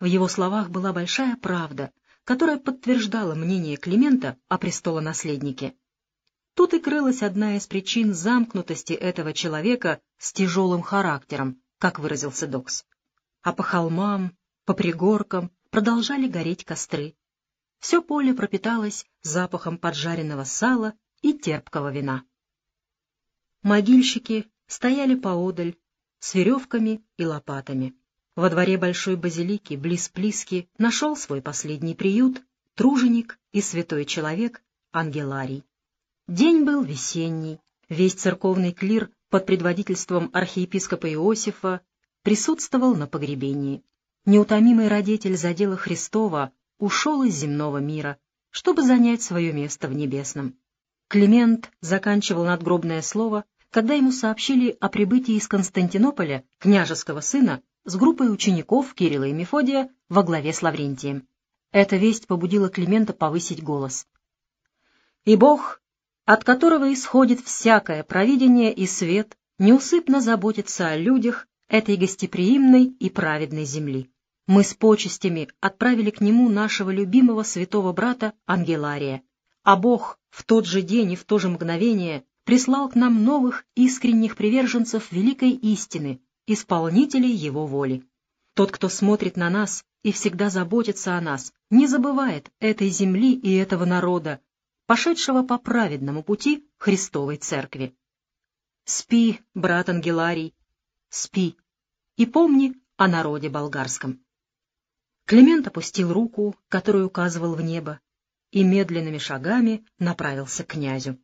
В его словах была большая правда, которая подтверждала мнение Климента о престолонаследнике. Тут и крылась одна из причин замкнутости этого человека с тяжелым характером, как выразился Докс. А по холмам, по пригоркам продолжали гореть костры. Все поле пропиталось запахом поджаренного сала и терпкого вина. Могильщики стояли поодаль с веревками и лопатами. Во дворе большой базилики, близ Плиски, нашел свой последний приют труженик и святой человек Ангеларий. День был весенний, весь церковный клир под предводительством архиепископа Иосифа присутствовал на погребении. Неутомимый родитель за дело Христова ушел из земного мира, чтобы занять свое место в небесном. Климент заканчивал надгробное слово, когда ему сообщили о прибытии из Константинополя княжеского сына с группой учеников Кирилла и Мефодия во главе с Лаврентием. Эта весть побудила Климента повысить голос. «И Бог, от которого исходит всякое провидение и свет, неусыпно заботится о людях этой гостеприимной и праведной земли. Мы с почестями отправили к нему нашего любимого святого брата Ангелария, а Бог в тот же день и в то же мгновение прислал к нам новых искренних приверженцев великой истины, исполнителей Его воли. Тот, кто смотрит на нас и всегда заботится о нас, не забывает этой земли и этого народа, пошедшего по праведному пути Христовой Церкви. Спи, брат Ангеларий, спи, и помни о народе болгарском. Климент опустил руку, которую указывал в небо, и медленными шагами направился к князю.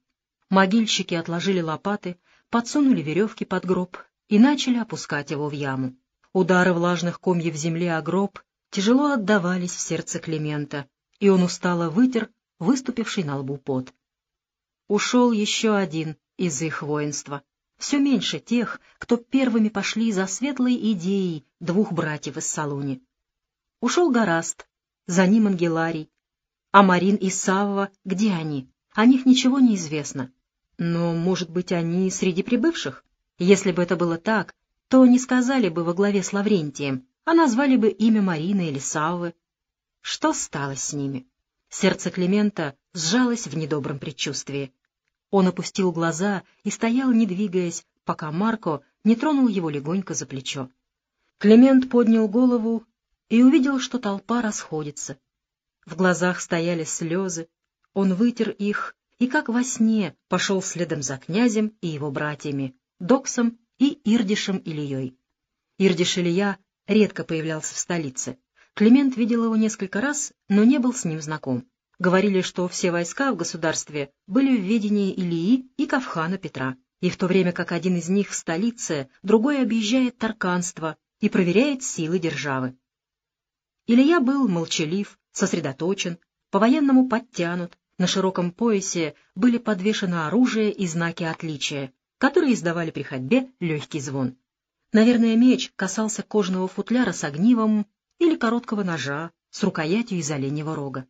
Могильщики отложили лопаты, подсунули веревки под гроб и начали опускать его в яму. Удары влажных комьев земли о гроб тяжело отдавались в сердце Климента, и он устало вытер выступивший на лбу пот. Ушел еще один из их воинства. Все меньше тех, кто первыми пошли за светлой идеей двух братьев из Салуни. Ушел Гораст, за ним Ангеларий. А Марин и Савва, где они? О них ничего не известно. Но, может быть, они среди прибывших? Если бы это было так, то не сказали бы во главе с Лаврентием, а назвали бы имя Марины или Саввы. Что стало с ними? Сердце Климента сжалось в недобром предчувствии. Он опустил глаза и стоял, не двигаясь, пока Марко не тронул его легонько за плечо. Климент поднял голову и увидел, что толпа расходится. В глазах стояли слезы, он вытер их и, как во сне, пошел следом за князем и его братьями, Доксом и Ирдишем Ильей. Ирдиш Илья редко появлялся в столице. Климент видел его несколько раз, но не был с ним знаком. Говорили, что все войска в государстве были в ведении Илии и Кавхана Петра, и в то время как один из них в столице, другой объезжает Тарканство и проверяет силы державы. Илья был молчалив, сосредоточен, по-военному подтянут, на широком поясе были подвешены оружие и знаки отличия, которые издавали при ходьбе легкий звон. Наверное, меч касался кожаного футляра с огнивом или короткого ножа с рукоятью из оленьего рога.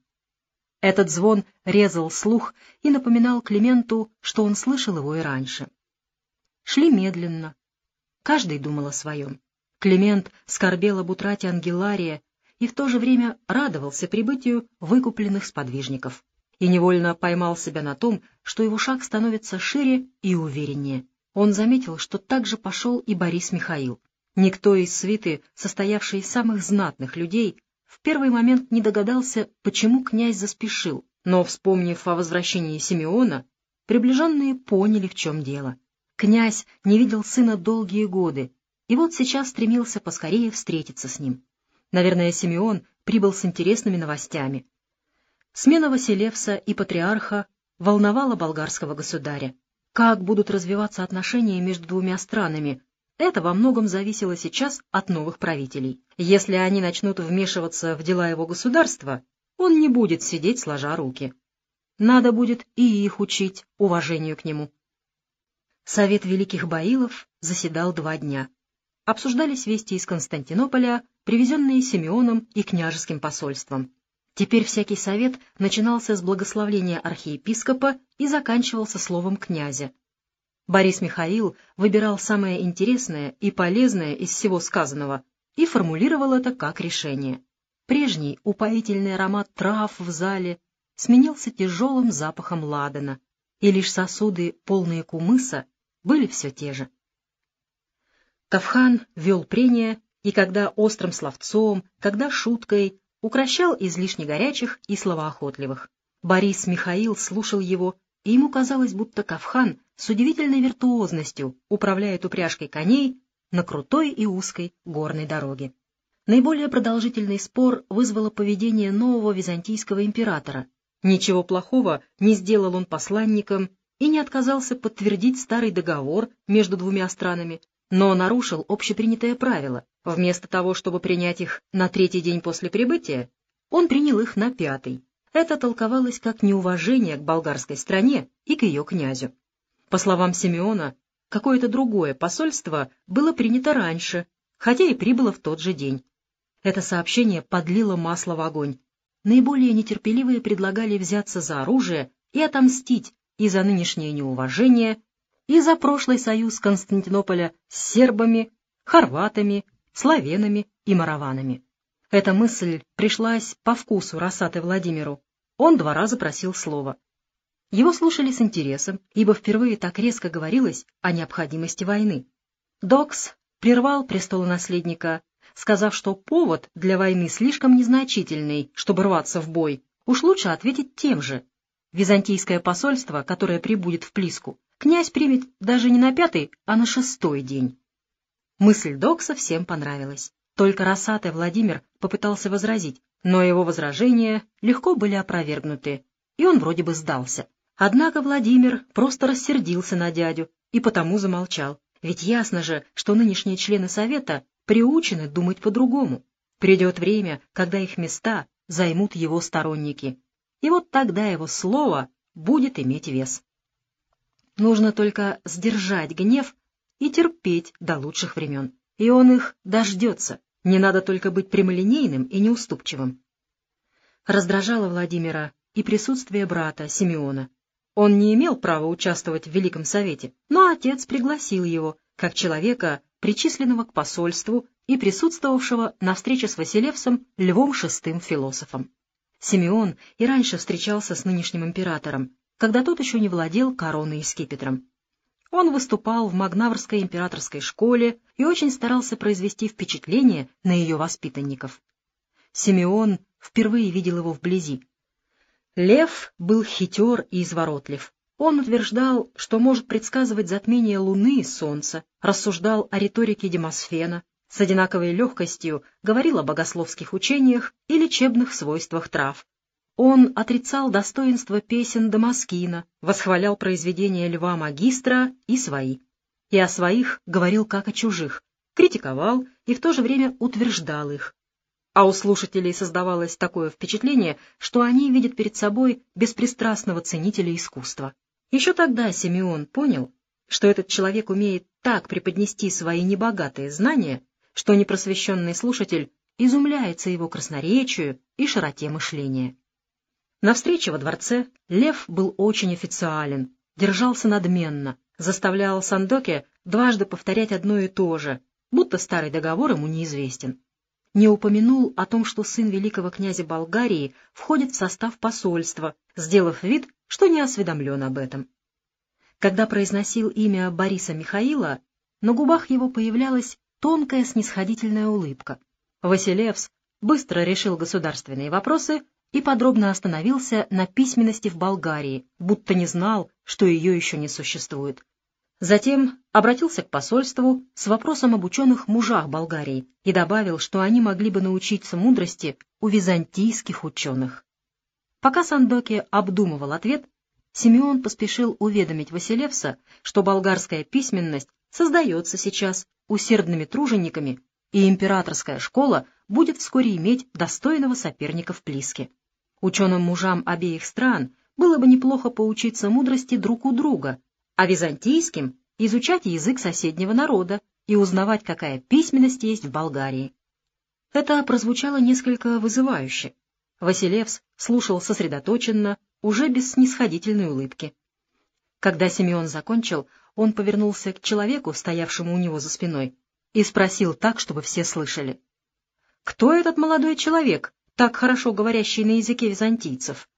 Этот звон резал слух и напоминал Клименту, что он слышал его и раньше. Шли медленно. Каждый думал о своем. Климент скорбел об утрате Ангелария и в то же время радовался прибытию выкупленных сподвижников и невольно поймал себя на том, что его шаг становится шире и увереннее. Он заметил, что так же пошел и Борис Михаил. Никто из свиты, состоявшей из самых знатных людей, в первый момент не догадался, почему князь заспешил, но, вспомнив о возвращении Симеона, приближенные поняли, в чем дело. Князь не видел сына долгие годы, и вот сейчас стремился поскорее встретиться с ним. Наверное, Симеон прибыл с интересными новостями. Смена Василевса и патриарха волновала болгарского государя. Как будут развиваться отношения между двумя странами? Это во многом зависело сейчас от новых правителей. Если они начнут вмешиваться в дела его государства, он не будет сидеть сложа руки. Надо будет и их учить уважению к нему. Совет великих баилов заседал два дня. Обсуждались вести из Константинополя, привезенные Симеоном и княжеским посольством. Теперь всякий совет начинался с благословления архиепископа и заканчивался словом князя. Борис Михаил выбирал самое интересное и полезное из всего сказанного и формулировал это как решение. Прежний упоительный аромат трав в зале сменился тяжелым запахом ладана, и лишь сосуды, полные кумыса, были все те же. Кавхан вел прения, и когда острым словцом, когда шуткой, укращал излишне горячих и словоохотливых. Борис Михаил слушал его, и ему казалось, будто Кавхан с удивительной виртуозностью управляет упряжкой коней на крутой и узкой горной дороге. Наиболее продолжительный спор вызвало поведение нового византийского императора. Ничего плохого не сделал он посланникам и не отказался подтвердить старый договор между двумя странами, но нарушил общепринятое правило. Вместо того, чтобы принять их на третий день после прибытия, он принял их на пятый. Это толковалось как неуважение к болгарской стране и к ее князю. По словам Симеона, какое-то другое посольство было принято раньше, хотя и прибыло в тот же день. Это сообщение подлило масло в огонь. Наиболее нетерпеливые предлагали взяться за оружие и отомстить и за нынешнее неуважение, и за прошлый союз Константинополя с сербами, хорватами, славянами и мараванами. Эта мысль пришлась по вкусу Рассаты Владимиру. Он два раза просил слова. Его слушали с интересом, ибо впервые так резко говорилось о необходимости войны. Докс прервал престолонаследника сказав, что повод для войны слишком незначительный, чтобы рваться в бой. Уж лучше ответить тем же. Византийское посольство, которое прибудет в Плиску, князь примет даже не на пятый, а на шестой день. Мысль Докса всем понравилась. Только Росатый Владимир попытался возразить, но его возражения легко были опровергнуты, и он вроде бы сдался. Однако Владимир просто рассердился на дядю и потому замолчал. Ведь ясно же, что нынешние члены Совета приучены думать по-другому. Придет время, когда их места займут его сторонники. И вот тогда его слово будет иметь вес. Нужно только сдержать гнев и терпеть до лучших времен. И он их дождется. Не надо только быть прямолинейным и неуступчивым. Раздражало Владимира и присутствие брата Симеона. Он не имел права участвовать в Великом Совете, но отец пригласил его, как человека, причисленного к посольству и присутствовавшего на встрече с Василевсом Львом VI философом. Симеон и раньше встречался с нынешним императором, когда тот еще не владел короной и скипетром. Он выступал в Магнаврской императорской школе и очень старался произвести впечатление на ее воспитанников. Симеон впервые видел его вблизи. Лев был хитер и изворотлив. Он утверждал, что может предсказывать затмение Луны и Солнца, рассуждал о риторике Демосфена, с одинаковой легкостью говорил о богословских учениях и лечебных свойствах трав. Он отрицал достоинство песен Дамаскина, восхвалял произведения Льва Магистра и свои. И о своих говорил как о чужих, критиковал и в то же время утверждал их. А у слушателей создавалось такое впечатление, что они видят перед собой беспристрастного ценителя искусства. Еще тогда Симеон понял, что этот человек умеет так преподнести свои небогатые знания, что непросвещенный слушатель изумляется его красноречию и широте мышления. На встрече во дворце Лев был очень официален, держался надменно, заставлял Сандоке дважды повторять одно и то же, будто старый договор ему неизвестен. Не упомянул о том, что сын великого князя Болгарии входит в состав посольства, сделав вид, что не осведомлен об этом. Когда произносил имя Бориса Михаила, на губах его появлялась тонкая снисходительная улыбка. Василевс быстро решил государственные вопросы и подробно остановился на письменности в Болгарии, будто не знал, что ее еще не существует. Затем обратился к посольству с вопросом об ученых мужах Болгарии и добавил, что они могли бы научиться мудрости у византийских ученых. Пока Сандоки обдумывал ответ, Симеон поспешил уведомить Василевса, что болгарская письменность создается сейчас усердными тружениками, и императорская школа будет вскоре иметь достойного соперника в Плиске. Ученым мужам обеих стран было бы неплохо поучиться мудрости друг у друга, а византийским — изучать язык соседнего народа и узнавать, какая письменность есть в Болгарии. Это прозвучало несколько вызывающе, Василевс слушал сосредоточенно, уже без снисходительной улыбки. Когда Симеон закончил, он повернулся к человеку, стоявшему у него за спиной, и спросил так, чтобы все слышали. Кто этот молодой человек, так хорошо говорящий на языке византийцев?